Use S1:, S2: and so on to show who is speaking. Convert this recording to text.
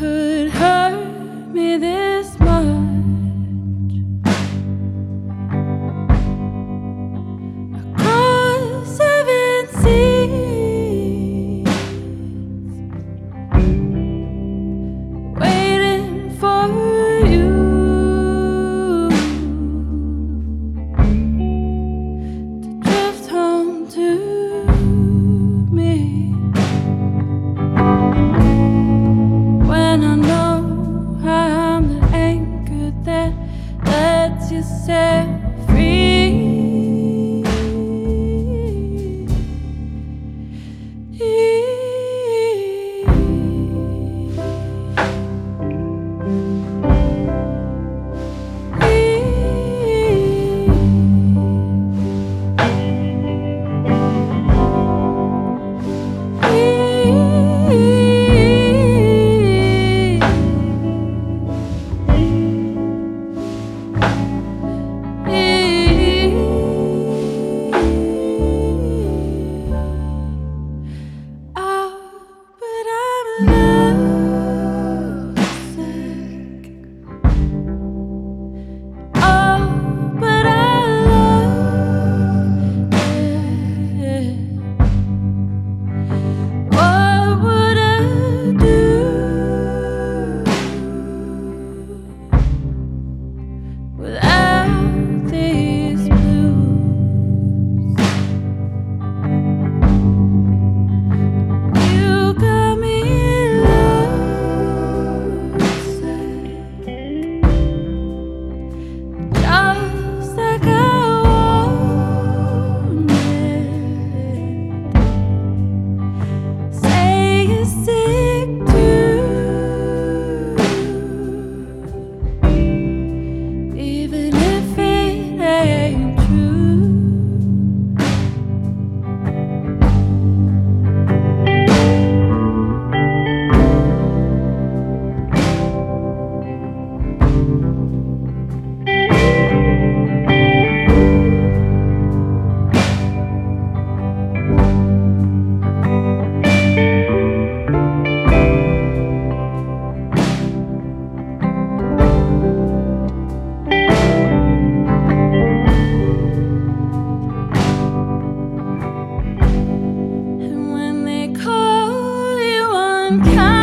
S1: could hurt me this come